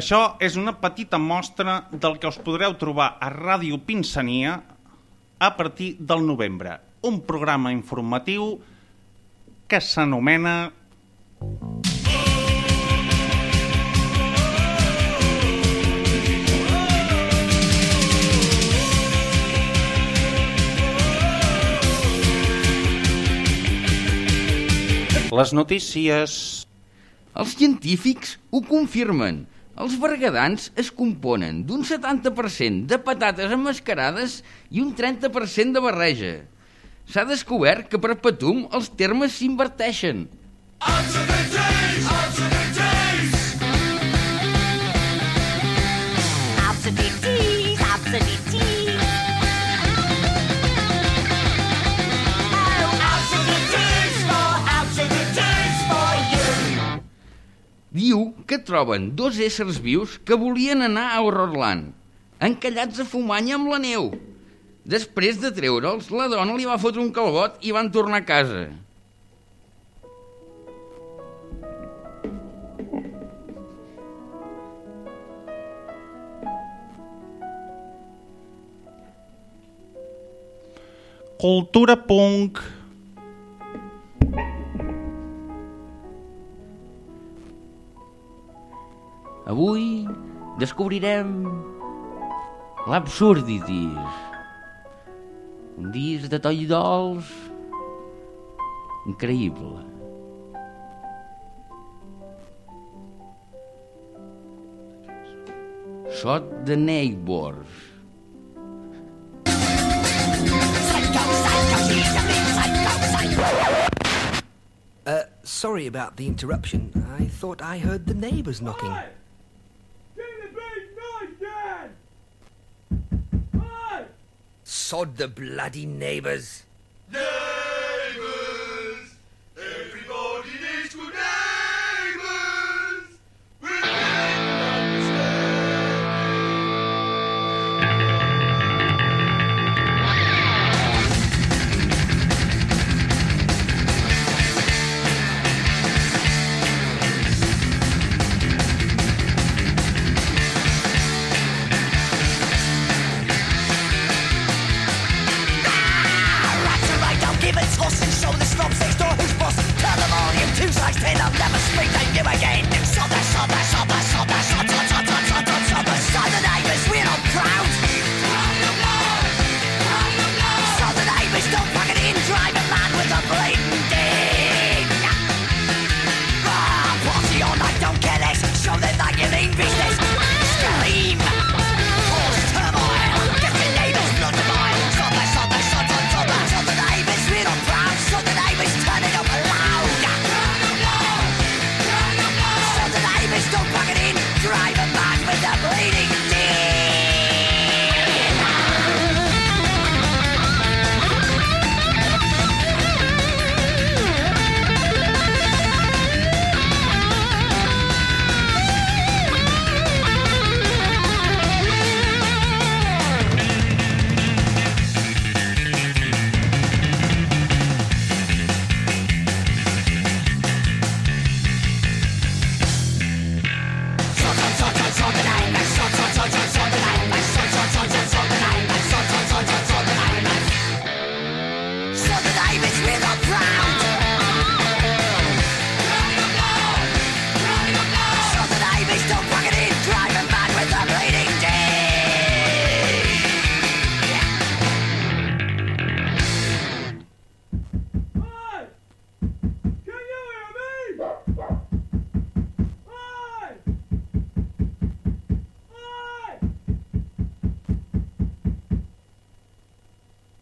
Això és una petita mostra del que us podreu trobar a Ràdio Pinsania a partir del novembre. Un programa informatiu que s'anomena Les notícies... Els científics ho confirmen. Els bergadans es componen d'un 70% de patates emmascarades i un 30% de barreja. S'ha descobert que per Patum els termes s'inverteixen. Diu que troben dos éssers vius que volien anar a Horrorland, encallats a fumanya amb la neu. Després de treure'ls, la dona li va fotre un calbot i van tornar a casa. Cultura punk... Avui descobrirem l'Absurdities. Un disc de Toll Dolç increïble. Shot the Neighbors. Uh, sorry about the interruption. I thought I heard the neighbours knocking. Sod the bloody neighbours.